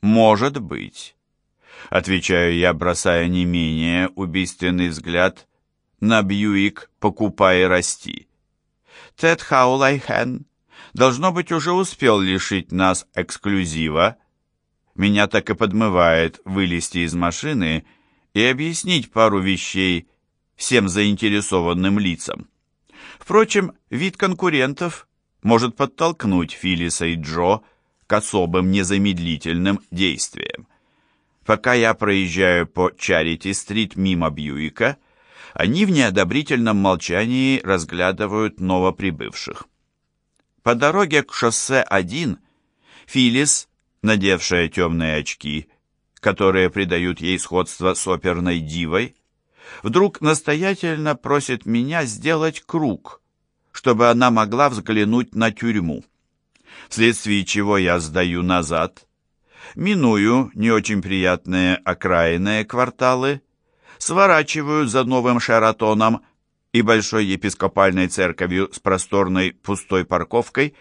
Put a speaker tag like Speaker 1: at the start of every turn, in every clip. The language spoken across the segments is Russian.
Speaker 1: «Может быть», — отвечаю я, бросая не менее убийственный взгляд на Бьюик «Покупай и расти». Тед Хаулайхен, должно быть, уже успел лишить нас эксклюзива. Меня так и подмывает вылезти из машины и объяснить пару вещей всем заинтересованным лицам. Впрочем, вид конкурентов может подтолкнуть Филлиса и Джо к особым незамедлительным действиям. Пока я проезжаю по Чарити-стрит мимо Бьюика, они в неодобрительном молчании разглядывают новоприбывших. По дороге к шоссе 1 Филлис, надевшая темные очки, которые придают ей сходство с оперной дивой, вдруг настоятельно просит меня сделать круг, чтобы она могла взглянуть на тюрьму вследствие чего я сдаю назад, миную не очень приятные окраинные кварталы, сворачиваю за новым Шератоном и большой епископальной церковью с просторной пустой парковкой,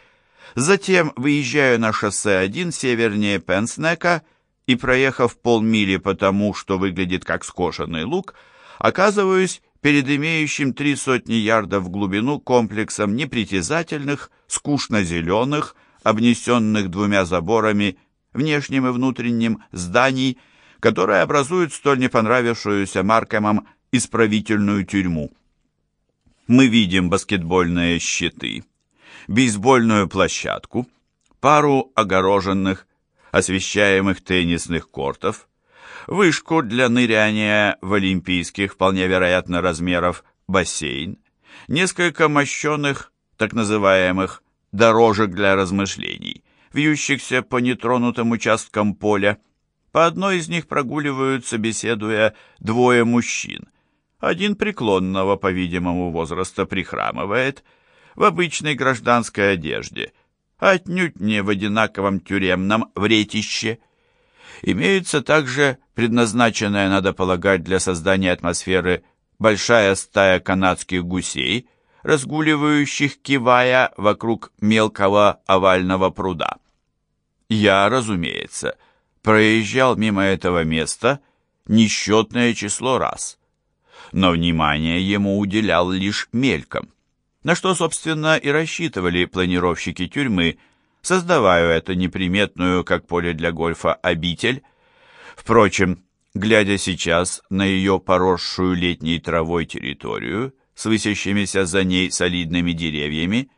Speaker 1: затем выезжаю на шоссе 1 севернее Пенснека и, проехав полмили по тому, что выглядит как скошенный луг, оказываюсь перед имеющим три сотни ярдов в глубину комплексом непритязательных, скучно-зеленых, обнесенных двумя заборами, внешним и внутренним, зданий, которые образуют столь не понравившуюся Маркемом исправительную тюрьму. Мы видим баскетбольные щиты, бейсбольную площадку, пару огороженных, освещаемых теннисных кортов, вышку для ныряния в олимпийских, вполне вероятно, размеров бассейн, несколько мощенных, так называемых, дорожек для размышлений, вьющихся по нетронутым участкам поля. По одной из них прогуливаются, беседуя, двое мужчин. Один преклонного, по-видимому, возраста прихрамывает, в обычной гражданской одежде, отнюдь не в одинаковом тюремном вретище. Имеется также предназначенная, надо полагать, для создания атмосферы большая стая канадских гусей – разгуливающих, кивая вокруг мелкого овального пруда. Я, разумеется, проезжал мимо этого места несчетное число раз, но внимание ему уделял лишь мельком, на что, собственно, и рассчитывали планировщики тюрьмы, создавая эту неприметную, как поле для гольфа, обитель. Впрочем, глядя сейчас на ее поросшую летней травой территорию, с высящимися за ней солидными деревьями,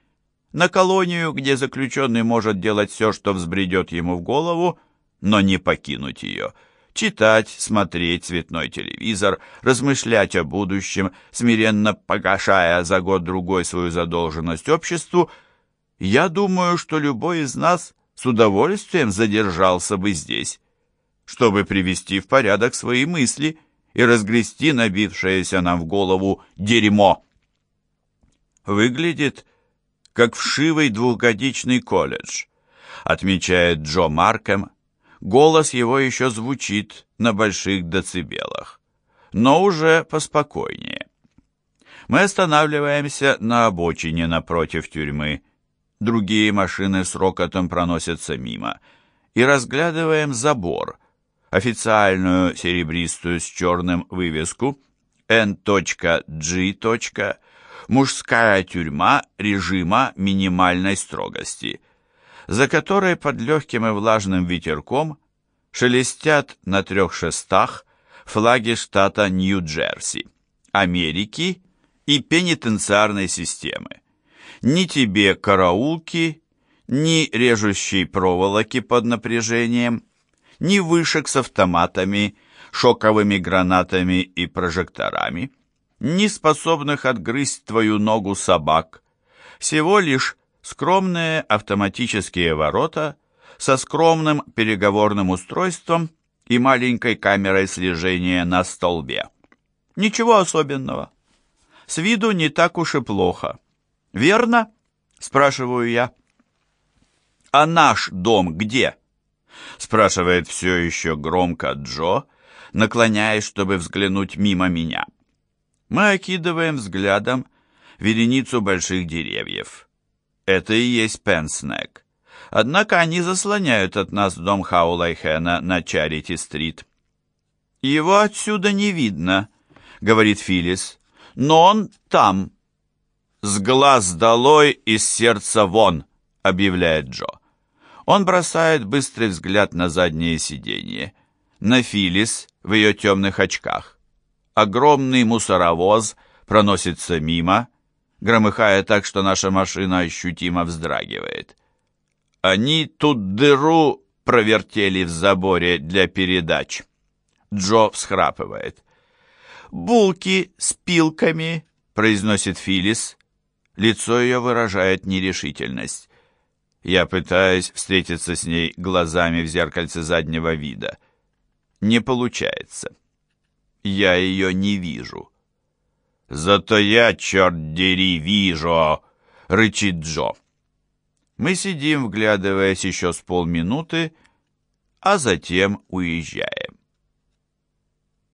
Speaker 1: на колонию, где заключенный может делать все, что взбредет ему в голову, но не покинуть ее, читать, смотреть цветной телевизор, размышлять о будущем, смиренно погашая за год-другой свою задолженность обществу, я думаю, что любой из нас с удовольствием задержался бы здесь, чтобы привести в порядок свои мысли – и разгрести набившееся нам в голову дерьмо. Выглядит как вшивый двухгодичный колледж, отмечает Джо Маркем. Голос его еще звучит на больших децибелах, но уже поспокойнее. Мы останавливаемся на обочине напротив тюрьмы. Другие машины с рокотом проносятся мимо. И разглядываем забор — официальную серебристую с черным вывеску N.G. «Мужская тюрьма режима минимальной строгости», за которой под легким и влажным ветерком шелестят на трех шестах флаги штата Нью-Джерси, Америки и пенитенциарной системы. Ни тебе караулки, ни режущей проволоки под напряжением – ни вышек с автоматами, шоковыми гранатами и прожекторами, ни способных отгрызть твою ногу собак, всего лишь скромные автоматические ворота со скромным переговорным устройством и маленькой камерой слежения на столбе. Ничего особенного. С виду не так уж и плохо. Верно? Спрашиваю я. А наш дом где? Спрашивает все еще громко Джо, наклоняясь, чтобы взглянуть мимо меня. Мы окидываем взглядом вереницу больших деревьев. Это и есть Пенснек. Однако они заслоняют от нас дом Хаулайхена на Чарити-стрит. «Его отсюда не видно», — говорит Филлис, — «но он там». «С глаз долой, из сердца вон», — объявляет Джо. Он бросает быстрый взгляд на заднее сиденье, на Филлис в ее темных очках. Огромный мусоровоз проносится мимо, громыхая так, что наша машина ощутимо вздрагивает. Они тут дыру провертели в заборе для передач. Джо всхрапывает. «Булки с пилками», — произносит Филлис. Лицо ее выражает нерешительность. Я пытаюсь встретиться с ней глазами в зеркальце заднего вида. Не получается. Я ее не вижу. «Зато я, черт дери, вижу!» — рычит Джо. Мы сидим, вглядываясь еще с полминуты, а затем уезжаем.